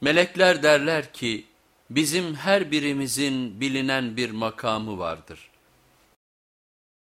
Melekler derler ki bizim her birimizin bilinen bir makamı vardır.